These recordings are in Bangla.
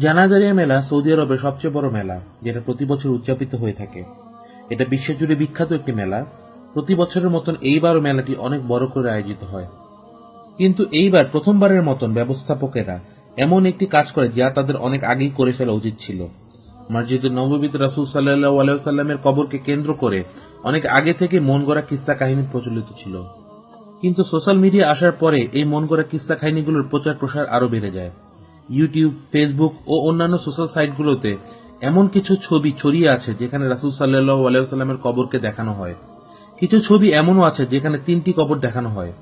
জানাজারিয়া মেলা সৌদি আরবের সবচেয়ে বড় মেলা, যেটা প্রতি বছর উদযাপিত হয়ে থাকে। এটা বিশ্বজুড়ে বিখ্যাত একটি মেলা। প্রতি বছরের মতন এইবারও মেলাটি অনেক বড় করে আয়োজিত হয়। কিন্তু এইবার প্রথমবারের মতন ব্যবস্থাপকেরা এমন একটি কাজ করে যা তাদের অনেক আগেই করে ফেলা উচিত ছিল। মসজিদুল নবীদ রাসুল সাল্লাহ আলাইসাল্লামের কবরকে কেন্দ্র করে অনেক আগে থেকে মন গড়া কিস্তা কাহিনী প্রচলিত ছিল। কিন্তু সোশ্যাল মিডিয়া আসার পরে এই মন গড়া কিস্তা কাহিনীগুলোর প্রচার প্রসার আরও বেড়ে যায়। ইউটিউব ফেসবুক ও অন্যান্য সোশ্যাল সাইটগুলোতে এমন কিছু ছবি ছড়িয়ে আছে যেখানে রাসুল সাল্লাহ আলাইসাল্লামের কবরকে দেখানো হয়। কিছু ছবি এমনও আছে যেখানে তিনটি কবর দেখানো হয়।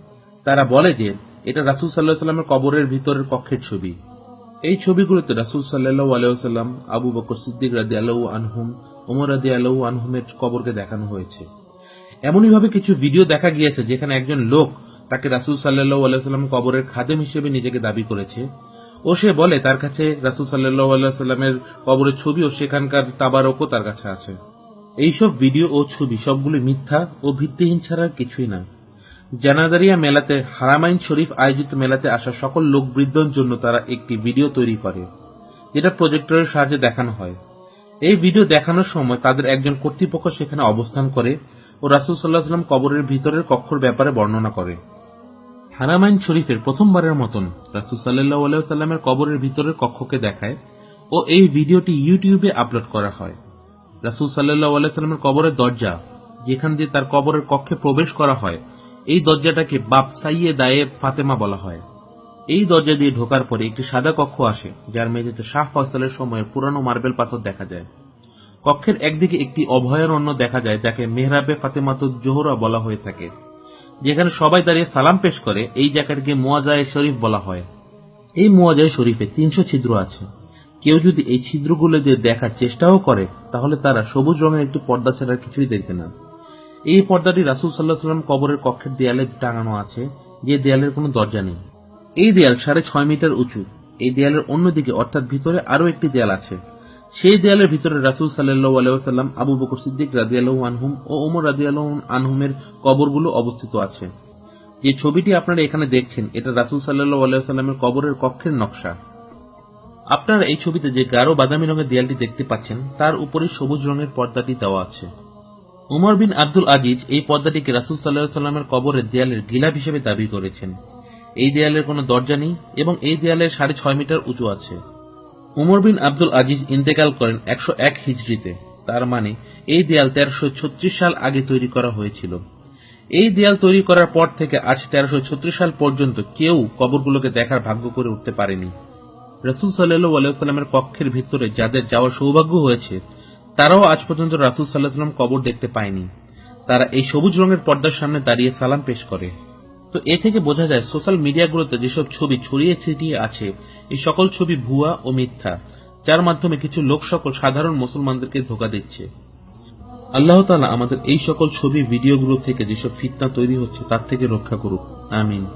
তারা বলে যে এটা রাসুল সাল্লাহ সাল্লামের কবরের ভিতরের কক্ষের ছবি। এই ছবিগুলোতে রাসুল সাল্লাহ আলাইসাল্লাম আবু বকর সিদ্দিক রাদি আলহ আনহুম, ওমর রাদি আলহ আনহুমের কবরকে দেখানো হয়েছে। এমনইভাবে কিছু ভিডিও দেখা গিয়েছে যেখানে একজন লোক তাকে রাসুল সাল্লাহ আলাইসাল্লাম কবরের খাদেম হিসেবে নিজেকে দাবি করেছে। ও সে বলে, তার কাছে রাসুল সাল্লাহ আল্লাহামের কবরের ছবি ও সেখানকার তাবারকও তার কাছে আছে। এইসব ভিডিও ও ছবি সবগুলি মিথ্যা ও ভিত্তিহীন ছাড়া কিছুই না। জানাদারিয়া মেলাতে, হারামাইন শরীফ আয়োজিত মেলাতে আসা সকল লোকবৃদ্ধর জন্য তারা একটি ভিডিও তৈরি করে, যেটা প্রজেক্টরের সাহায্যে দেখানো হয়। এই ভিডিও দেখানোর সময় তাদের একজন কর্তৃপক্ষ সেখানে অবস্থান করে ও রাসুল সাল্লাহ কবরের ভিতরের কক্ষর ব্যাপারে বর্ণনা করে। হারামাইন শরীফের প্রথমবারের মতন রাসুল সাল্লাহ কবরের ভিতরের কক্ষকে দেখায় ও এই ভিডিওটি ইউটিউবে আপলোড করা হয়। রাসুল সাল্লাহ সাল্লামের কবরের দরজা যেখান দিয়ে তার কবরের কক্ষে প্রবেশ করা হয়, এই দরজাটাকে বাপ সাইয়ে দায়ে ফাতেমা বলা হয়। এই দরজা দিয়ে ঢোকার পরে একটি সাদা কক্ষ আসে, যার মেঝেতে শাহ ফসলের সময়ের পুরানো মার্বেল পাথর দেখা যায়। কক্ষের একদিকে একটি অভয়ারণ্য দেখা যায়, যাকে মেহরাবে ফাতেমাত জোহরা বলা হয়ে থাকে। যেখানে সবাই দাঁড়িয়ে সালাম পেশ করে, এই জায়গাটিকে মোয়াজায় শরীফ বলা হয়। এই মোয়াজায় শরীফে তিনশো ছিদ্র আছে। কেউ যদি এই ছিদ্রগুলো দিয়ে দেখার চেষ্টাও করে, তাহলে তারা সবুজ রঙের একটি পর্দা ছাড়া কিছুই দেখবে না। এই পর্দাটি রাসুল সাল্লাহ সাল্লাম কবরের কক্ষের দেয়ালে টাঙানো আছে, যে দেয়ালের কোনো দরজা নেই। এই দেয়াল সাড়ে ছয় মিটার উঁচু। এই দেয়ালের অন্যদিকে, অর্থাৎ ভিতরে আরও একটি দেয়াল আছে। সেই দেয়ালের ভিতরে রাসুল আলাইসাল্লাম আবু বকর সিদ্দিক রাজি আনহুম ও ওমর রাজি আলহ আনহুমের কবরগুলো অবস্থিত আছে। যে ছবিটি আপনারা এখানে দেখছেন, এটা রাসুল সাল্লাহ কবরের কক্ষের নকশা। আপনারা এই ছবিতে যে গাঢ় বাদামি রঙের দেয়ালটি দেখতে পাচ্ছেন, তার উপরে সবুজ রঙের পর্দাটি দেওয়া আছে। উমর বিন আব্দুল আজিজ এই পর্দাটিকে রাসুল সাল্লাহ সাল্লামের কবরের দেয়ালের গিলাপ হিসেবে দাবি করেছেন। এই দেয়ালের কোনো দরজা নেই এবং এই দেয়ালের সাড়ে ছয় মিটার উঁচু আছে। উমর বিন আব্দুল আজিজ ইন্তেকাল করেন একশো এক হিজড়িতে। তার মানে এই দেয়াল তেরোশো সাল আগে তৈরি করা হয়েছিল। এই দেয়াল তৈরি করার পর থেকে আজ তেরোশো সাল পর্যন্ত কেউ কবরগুলোকে দেখার ভাগ্য করে উঠতে পারেনি। রসুল সাল্লু কক্ষের ভিতরে যাদের যাওয়ার সৌভাগ্য হয়েছে, তারাও আজ পর্যন্ত রাসুল সাল্লাহ কবর দেখতে পায়নি। তারা এই সবুজ রঙের পর্দার সামনে দাঁড়িয়ে সালাম পেশ করে। তো এ থেকে বোঝা যায় সোশ্যাল মিডিয়াগুলোতে যেসব ছবি ছড়িয়ে ছিটিয়ে আছে, এই সকল ছবি ভুয়া ও মিথ্যা, যার মাধ্যমে কিছু লোক সকল সাধারণ মুসলমানদেরকে ধোকা দিচ্ছে। আল্লাহ আমাদের এই সকল ছবি, ভিডিওগুলো থেকে যেসব ফিতনা তৈরি হচ্ছে, তার থেকে রক্ষা করুক। আমিন।